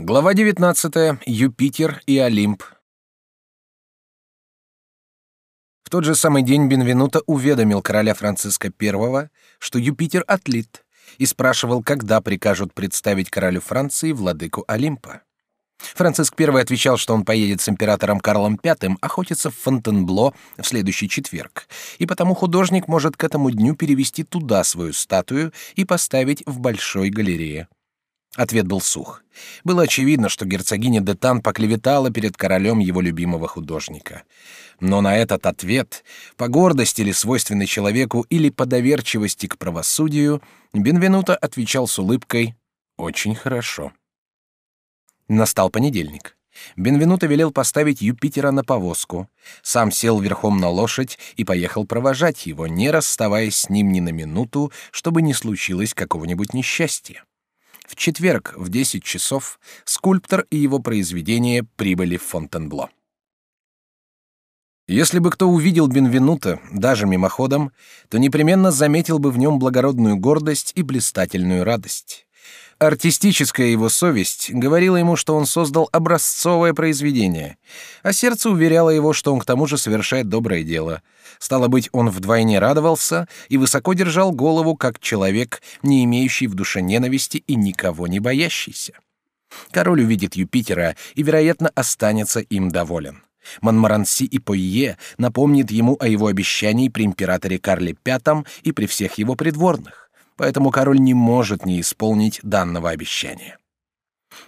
Глава 19. Юпитер и Олимп. В тот же самый день Бенвенуто уведомил короля Франциска I, что Юпитер отлит, и спрашивал, когда прикажут представить королю Франции владыку Олимпа. Франциск I отвечал, что он поедет с императором Карлом V охотиться в Фонтенбло в следующий четверг, и потому художник может к этому дню перевести туда свою статую и поставить в большой галерее. Ответ был сух. Было очевидно, что герцогиня де Тан поклеветала перед королем его любимого художника. Но на этот ответ, по гордости ли свойственной человеку или по доверчивости к правосудию, Бенвенуто отвечал с улыбкой «Очень хорошо». Настал понедельник. Бенвенуто велел поставить Юпитера на повозку. Сам сел верхом на лошадь и поехал провожать его, не расставаясь с ним ни на минуту, чтобы не случилось какого-нибудь несчастья. В четверг в 10 часов скульптор и его произведение прибыли в Фонтенбло. Если бы кто увидел Бенвенута, даже мимоходом, то непременно заметил бы в нем благородную гордость и блистательную радость. Артистическая его совесть говорила ему, что он создал образцовое произведение, а сердце уверяло его, что он к тому же совершает доброе дело. Стало быть, он вдвойне радовался и высоко держал голову, как человек, не имеющий в душе ненависти и никого не боящийся. Король увидит Юпитера и, вероятно, останется им доволен. Монмаранси и Пойе напомнит ему о его обещании при императоре Карле V и при всех его придворных поэтому король не может не исполнить данного обещания.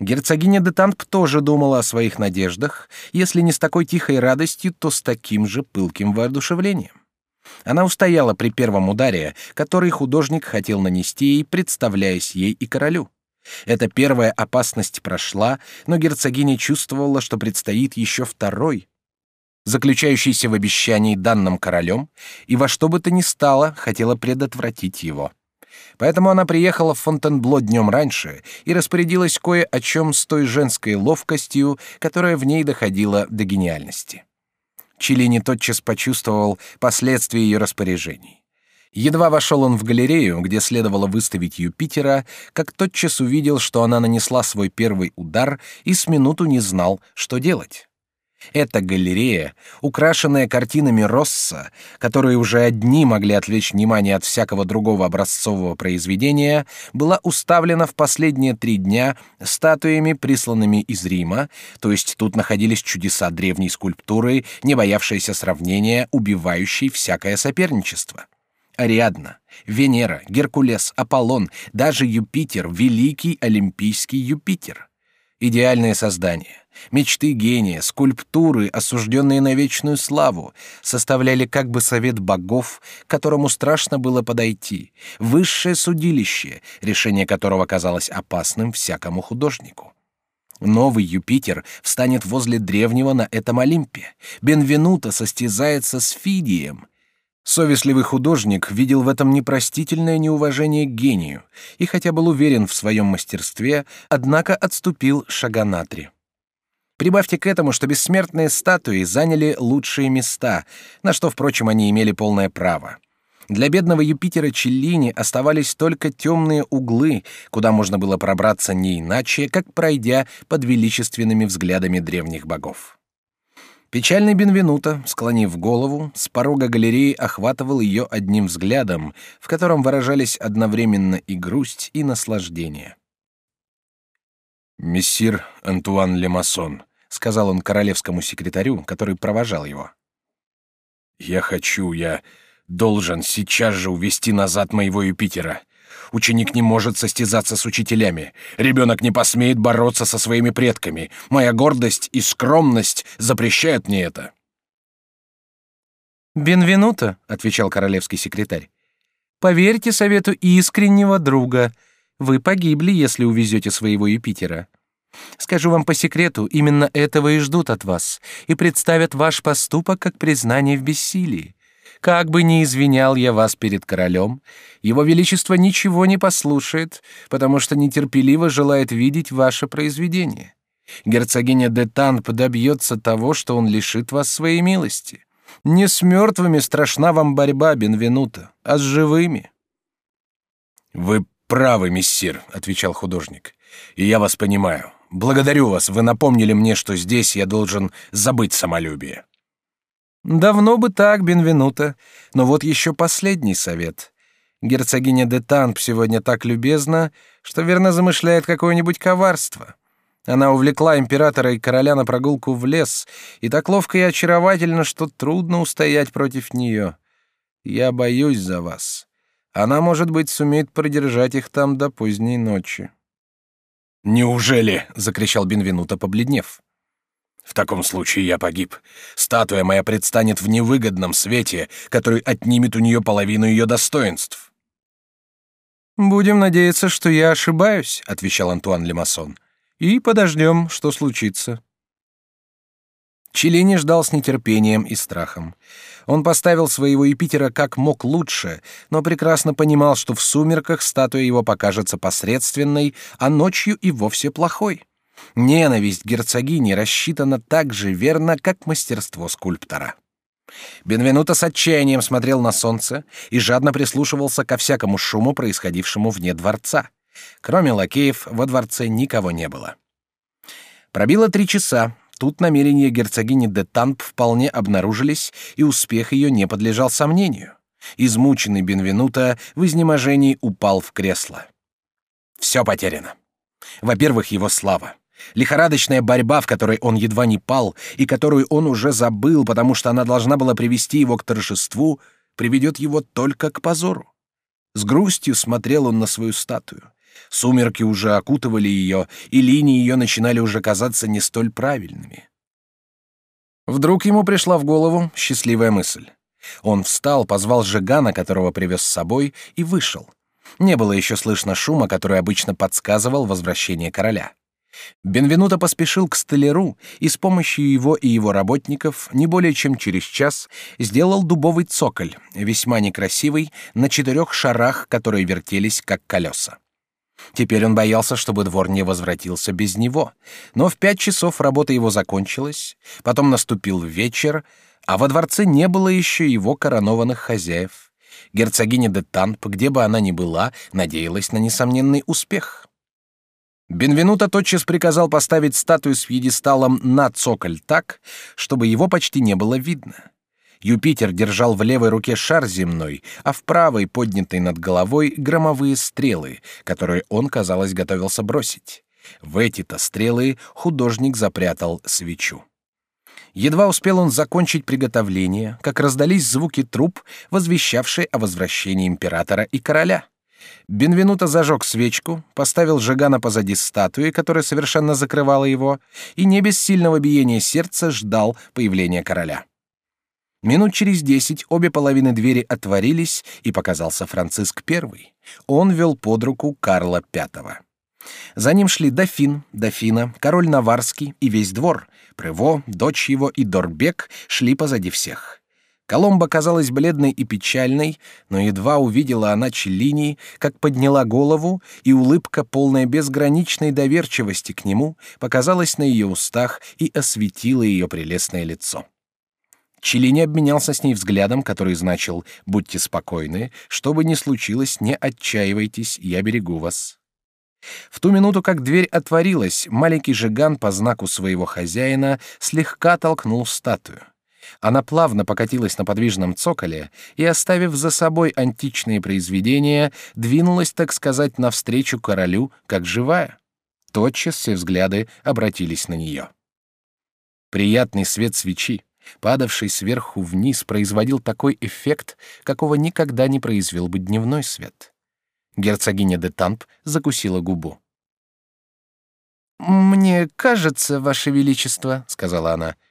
Герцогиня де Танп тоже думала о своих надеждах, если не с такой тихой радостью, то с таким же пылким воодушевлением. Она устояла при первом ударе, который художник хотел нанести ей, представляясь ей и королю. Эта первая опасность прошла, но герцогиня чувствовала, что предстоит еще второй, заключающийся в обещании данным королем, и во что бы то ни стало хотела предотвратить его. Поэтому она приехала в Фонтенбло днем раньше и распорядилась кое о чем с той женской ловкостью, которая в ней доходила до гениальности. Челини тотчас почувствовал последствия ее распоряжений. Едва вошел он в галерею, где следовало выставить Юпитера, как тотчас увидел, что она нанесла свой первый удар и с минуту не знал, что делать. Эта галерея, украшенная картинами Росса, которые уже одни могли отвлечь внимание от всякого другого образцового произведения, была уставлена в последние три дня статуями, присланными из Рима, то есть тут находились чудеса древней скульптуры, не боявшиеся сравнения, убивающей всякое соперничество. Ариадна, Венера, Геркулес, Аполлон, даже Юпитер, великий олимпийский Юпитер. Идеальное создание Мечты гения, скульптуры, осужденные на вечную славу, составляли как бы совет богов, к которому страшно было подойти, высшее судилище, решение которого казалось опасным всякому художнику. Новый Юпитер встанет возле древнего на этом Олимпе. Бенвенуто состязается с Фидием. Совестливый художник видел в этом непростительное неуважение к гению и хотя был уверен в своем мастерстве, однако отступил шага на три. Прибавьте к этому, что бессмертные статуи заняли лучшие места, на что, впрочем, они имели полное право. Для бедного Юпитера Челлини оставались только темные углы, куда можно было пробраться не иначе, как пройдя под величественными взглядами древних богов. Печальный Бенвенуто, склонив голову, с порога галереи охватывал ее одним взглядом, в котором выражались одновременно и грусть, и наслаждение. «Мессир Антуан Лемасон», — сказал он королевскому секретарю, который провожал его. «Я хочу, я должен сейчас же увести назад моего Юпитера. Ученик не может состязаться с учителями. Ребенок не посмеет бороться со своими предками. Моя гордость и скромность запрещают мне это». «Бенвенуто», — отвечал королевский секретарь. «Поверьте совету искреннего друга. Вы погибли, если увезете своего Юпитера. Скажу вам по секрету, именно этого и ждут от вас, и представят ваш поступок как признание в бессилии. Как бы ни извинял я вас перед королем, его величество ничего не послушает, потому что нетерпеливо желает видеть ваше произведение. Герцогиня де Танп добьется того, что он лишит вас своей милости. Не с мертвыми страшна вам борьба, Бенвенуто, а с живыми. Вы правы, мессир, отвечал художник, и я вас понимаю. Благодарю вас, вы напомнили мне, что здесь я должен забыть самолюбие. Давно бы так, Бенвенуто. Но вот еще последний совет. Герцогиня де Танп сегодня так любезна, что верно замышляет какое-нибудь коварство. Она увлекла императора и короля на прогулку в лес, и так ловко и очаровательно, что трудно устоять против нее. Я боюсь за вас. Она, может быть, сумеет продержать их там до поздней ночи. Неужели? – закричал Бенвенуто, побледнев. В таком случае я погиб. Статуя моя предстанет в невыгодном свете, который отнимет у нее половину ее достоинств. Будем надеяться, что я ошибаюсь, отвечал Антуан Лемасон. И подождем, что случится. Челини ждал с нетерпением и страхом. Он поставил своего Юпитера как мог лучше, но прекрасно понимал, что в сумерках статуя его покажется посредственной, а ночью и вовсе плохой. Ненависть герцогини рассчитана так же верно, как мастерство скульптора. Бенвенуто с отчаянием смотрел на солнце и жадно прислушивался ко всякому шуму, происходившему вне дворца. Кроме лакеев, во дворце никого не было. Пробило три часа. Тут намерения герцогини де Тамп вполне обнаружились, и успех ее не подлежал сомнению. Измученный Бенвенуто в изнеможении упал в кресло. Все потеряно. Во-первых, его слава. Лихорадочная борьба, в которой он едва не пал, и которую он уже забыл, потому что она должна была привести его к торжеству, приведет его только к позору. С грустью смотрел он на свою статую. Сумерки уже окутывали ее, и линии ее начинали уже казаться не столь правильными. Вдруг ему пришла в голову счастливая мысль. Он встал, позвал Жигана, которого привез с собой, и вышел. Не было еще слышно шума, который обычно подсказывал возвращение короля. Бенвенуто поспешил к столяру и с помощью его и его работников не более чем через час сделал дубовый цоколь, весьма некрасивый, на четырех шарах, которые вертелись как колеса. Теперь он боялся, чтобы двор не возвратился без него, но в пять часов работа его закончилась, потом наступил вечер, а во дворце не было еще его коронованных хозяев. Герцогиня де Танп, где бы она ни была, надеялась на несомненный успех. Бенвенуто тотчас приказал поставить статую с пьедесталом на цоколь так, чтобы его почти не было видно. Юпитер держал в левой руке шар земной, а в правой, поднятой над головой, громовые стрелы, которые он, казалось, готовился бросить. В эти-то стрелы художник запрятал свечу. Едва успел он закончить приготовление, как раздались звуки труп, возвещавшие о возвращении императора и короля. Бенвенуто зажег свечку, поставил Жигана позади статуи, которая совершенно закрывала его, и не без сильного биения сердца ждал появления короля. Минут через десять обе половины двери отворились, и показался Франциск I. Он вел под руку Карла V. За ним шли дофин, дофина, король Наварский и весь двор. Прево, дочь его и Дорбек шли позади всех. Коломба казалась бледной и печальной, но едва увидела она Челлини, как подняла голову, и улыбка, полная безграничной доверчивости к нему, показалась на ее устах и осветила ее прелестное лицо. Челлини обменялся с ней взглядом, который значил «Будьте спокойны, что бы ни случилось, не отчаивайтесь, я берегу вас». В ту минуту, как дверь отворилась, маленький Жиган по знаку своего хозяина слегка толкнул статую. Она плавно покатилась на подвижном цоколе и, оставив за собой античные произведения, двинулась, так сказать, навстречу королю, как живая. Тотчас все взгляды обратились на нее. Приятный свет свечи, падавший сверху вниз, производил такой эффект, какого никогда не произвел бы дневной свет. Герцогиня де Тамп закусила губу. «Мне кажется, Ваше Величество», — сказала она, —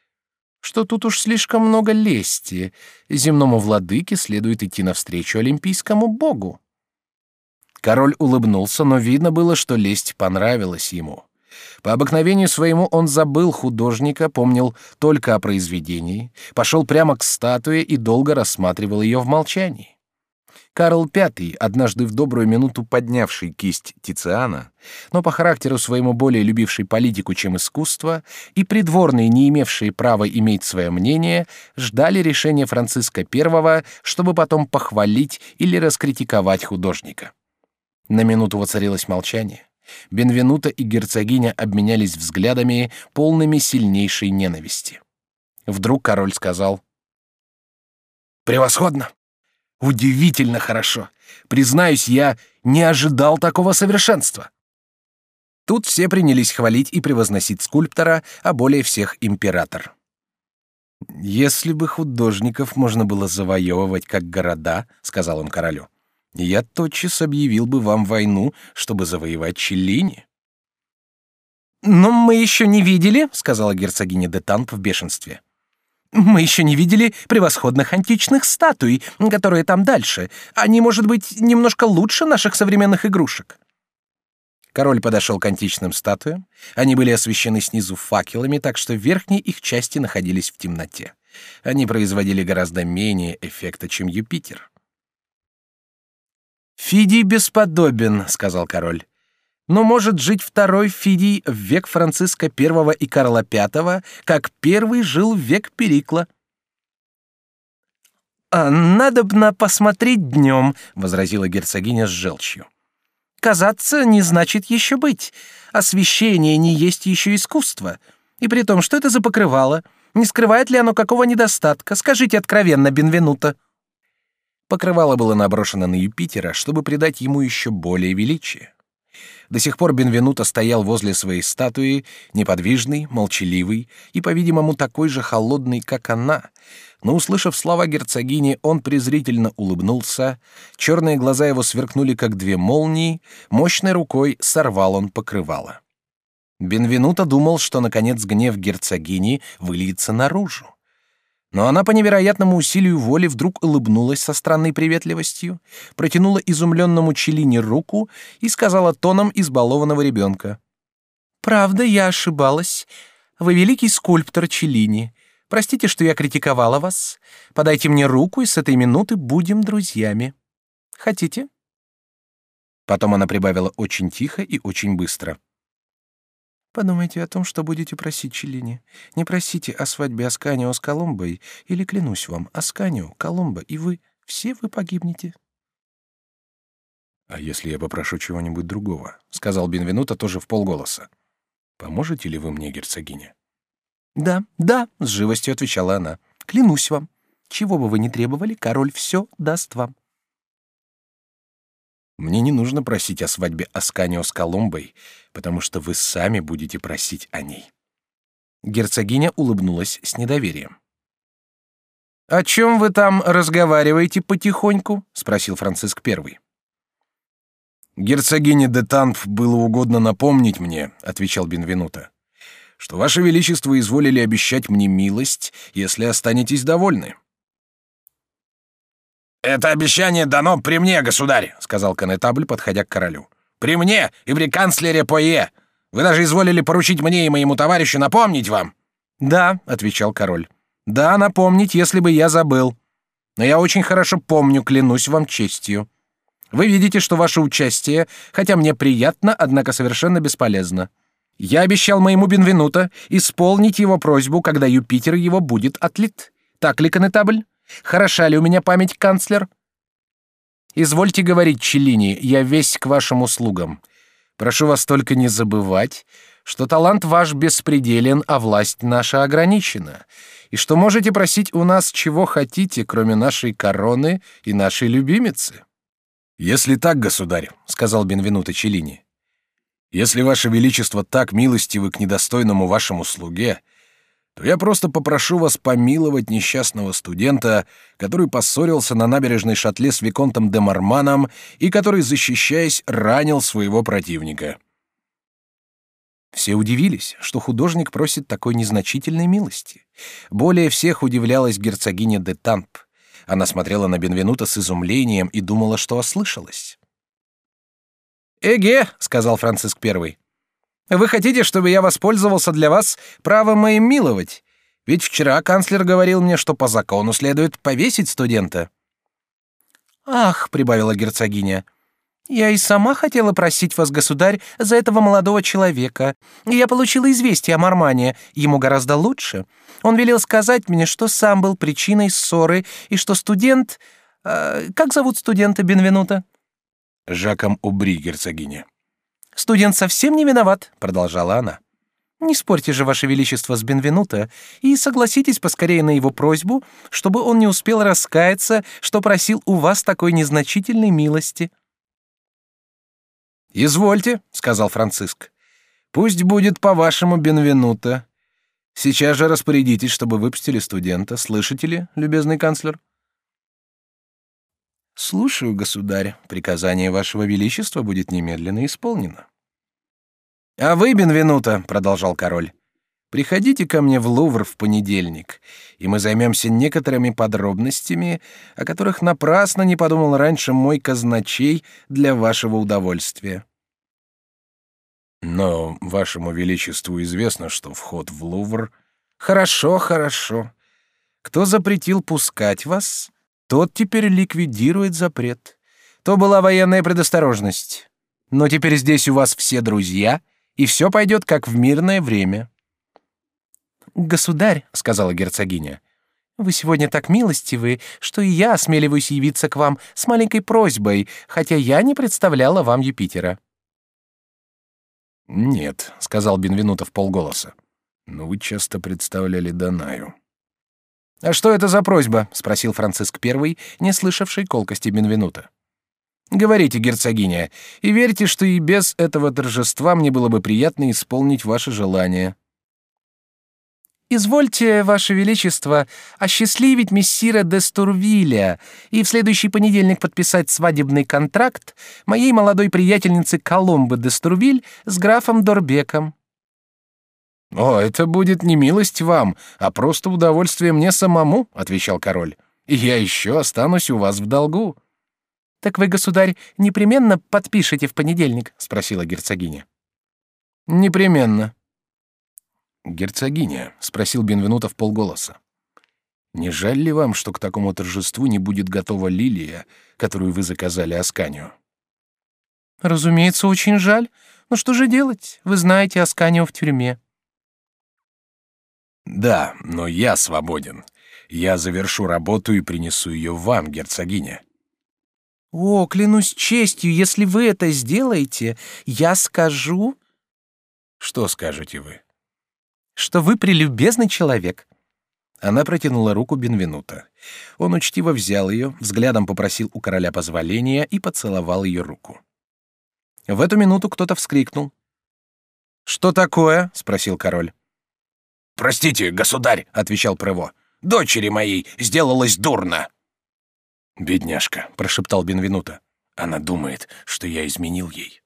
что тут уж слишком много лести. Земному владыке следует идти навстречу олимпийскому богу. Король улыбнулся, но видно было, что лесть понравилась ему. По обыкновению своему он забыл художника, помнил только о произведении, пошел прямо к статуе и долго рассматривал ее в молчании. Карл V, однажды в добрую минуту поднявший кисть Тициана, но по характеру своему более любивший политику, чем искусство, и придворные, не имевшие права иметь свое мнение, ждали решения Франциска I, чтобы потом похвалить или раскритиковать художника. На минуту воцарилось молчание. Бенвенуто и герцогиня обменялись взглядами, полными сильнейшей ненависти. Вдруг король сказал: "Превосходно, удивительно хорошо. Признаюсь, я не ожидал такого совершенства". Тут все принялись хвалить и превозносить скульптора, а более всех император. Если бы художников можно было завоевывать как города, сказал он королю, я тотчас объявил бы вам войну, чтобы завоевать Челлини. Но мы еще не видели, сказала герцогиня де Танп в бешенстве. Мы еще не видели превосходных античных статуй, которые там дальше. Они, может быть, немножко лучше наших современных игрушек. Король подошел к античным статуям. Они были освещены снизу факелами, так что верхние их части находились в темноте. Они производили гораздо менее эффекта, чем Юпитер. «Фидий бесподобен», — сказал король. «Но может жить второй Фидий в век Франциска I и Карла V, как первый жил в век Перикла». «А надо б на посмотреть днем», — возразила герцогиня с желчью. Казаться не значит еще быть. Освещение не есть еще искусство. И при том, что это за покрывало? Не скрывает ли оно какого недостатка? Скажите откровенно, Бенвенуто. Покрывало было наброшено на Юпитера, чтобы придать ему еще более величие. До сих пор Бенвенуто стоял возле своей статуи, неподвижный, молчаливый и, по-видимому, такой же холодный, как она, но, услышав слова герцогини, он презрительно улыбнулся, черные глаза его сверкнули, как две молнии, мощной рукой сорвал он покрывало. Бенвенуто думал, что, наконец, гнев герцогини выльется наружу. Но она по невероятному усилию воли вдруг улыбнулась со странной приветливостью, протянула изумленному Челине руку и сказала тоном избалованного ребенка. «Правда, я ошибалась. Вы великий скульптор Челини. Простите, что я критиковала вас. Подайте мне руку, и с этой минуты будем друзьями. Хотите?» Потом она прибавила очень тихо и очень быстро. «Подумайте о том, что будете просить Челлини. Не просите о свадьбе Асканио с Коломбой, или, клянусь вам, Асканио, Коломба и вы, все вы погибнете». «А если я попрошу чего-нибудь другого?» — сказал Бенвенуто тоже в полголоса. «Поможете ли вы мне, герцогиня?» Да, да, с живостью отвечала она. Клянусь вам, чего бы вы ни требовали, король все даст вам. Мне не нужно просить о свадьбе Асканио с Коломбой, потому что вы сами будете просить о ней. Герцогиня улыбнулась с недоверием. О чем вы там разговариваете потихоньку? – спросил Франциск Первый. Герцогине де Танф было угодно напомнить мне, отвечал Бенвенуто, что ваше величество изволили обещать мне милость, если останетесь довольны. Это обещание дано при мне, государь, сказал конетабль, подходя к королю. При мне и при канцлере Пое. Вы даже изволили поручить мне и моему товарищу напомнить вам. Да, отвечал король. Да, напомнить, если бы я забыл. Но я очень хорошо помню, клянусь вам честью. Вы видите, что ваше участие, хотя мне приятно, однако совершенно бесполезно. Я обещал моему Бенвенуто исполнить его просьбу, когда Юпитер его будет отлит. Так ли, конетабль? Хороша ли у меня память, канцлер? Извольте говорить, Челлини, я весь к вашим услугам. Прошу вас только не забывать, что талант ваш беспределен, а власть наша ограничена, и что можете просить у нас чего хотите, кроме нашей короны и нашей любимицы. Если так, государь, сказал Бенвенуто Челлини, если ваше величество так милостивы к недостойному вашему слуге, то я просто попрошу вас помиловать несчастного студента, который поссорился на набережной шатле с виконтом де Марманом и который, защищаясь, ранил своего противника. Все удивились, что художник просит такой незначительной милости. Более всех удивлялась герцогиня де Тамп. Она смотрела на Бенвенута с изумлением и думала, что ослышалась. «Эге», — сказал Франциск Первый. «Вы хотите, чтобы я воспользовался для вас правом моим миловать? Ведь вчера канцлер говорил мне, что по закону следует повесить студента». «Ах», — прибавила герцогиня, — «я и сама хотела просить вас, государь, за этого молодого человека. Я получила известие о Мармане, ему гораздо лучше. Он велел сказать мне, что сам был причиной ссоры, и что студент... Э, как зовут студента Бенвенута?» Жаком Убри, герцогиня. Студент совсем не виноват, продолжала она. Не спорьте же, ваше величество, с Бенвенуто и согласитесь поскорее на его просьбу, чтобы он не успел раскаяться, что просил у вас такой незначительной милости. Извольте, сказал Франциск. Пусть будет по-вашему Бенвенуто. Сейчас же распорядитесь, чтобы выпустили студента. Слышите ли, любезный канцлер? Слушаю, государь. Приказание вашего величества будет немедленно исполнено. А вы, Бенвенуто, продолжал король, приходите ко мне в Лувр в понедельник, и мы займемся некоторыми подробностями, о которых напрасно не подумал раньше мой казначей для вашего удовольствия. Но вашему величеству известно, что вход в Лувр Хорошо, хорошо. Кто запретил пускать вас, тот теперь ликвидирует запрет. То была военная предосторожность. Но теперь здесь у вас все друзья, и все пойдет как в мирное время. Государь, сказала герцогиня, вы сегодня так милостивы, что и я осмеливаюсь явиться к вам с маленькой просьбой, хотя я не представляла вам Юпитера. Нет, сказал Бенвенутов полголоса. Но вы часто представляли Данаю. А что это за просьба? спросил Франциск I, не слышавший колкости Бенвенута. Говорите, герцогиня, и верьте, что и без этого торжества мне было бы приятно исполнить ваше желание. Извольте, ваше величество, осчастливить мессира де Стурвиля и в следующий понедельник подписать свадебный контракт моей молодой приятельницы Коломбы де Стурвиль с графом Дорбеком. О, это будет не милость вам, а просто удовольствие мне самому, отвечал король. И я еще останусь у вас в долгу. Так вы, государь, непременно подпишете в понедельник, спросила герцогиня. Непременно. Герцогиня, спросил Бенвенуто в полголоса. Не жаль ли вам, что к такому торжеству не будет готова лилия, которую вы заказали Асканию? Разумеется, очень жаль. Но что же делать? Вы знаете, Асканио в тюрьме. Да, но я свободен. Я завершу работу и принесу ее вам, герцогиня. О, клянусь честью, если вы это сделаете, я скажу... Что скажете вы? Что вы прелюбезный человек. Она протянула руку Бенвенута. Он учтиво взял ее, взглядом попросил у короля позволения и поцеловал ее руку. В эту минуту кто-то вскрикнул. «Что такое?» — спросил король. «Простите, государь», — отвечал Прево. «Дочери моей сделалось дурно». «Бедняжка», — прошептал Бенвенуто. «Она думает, что я изменил ей».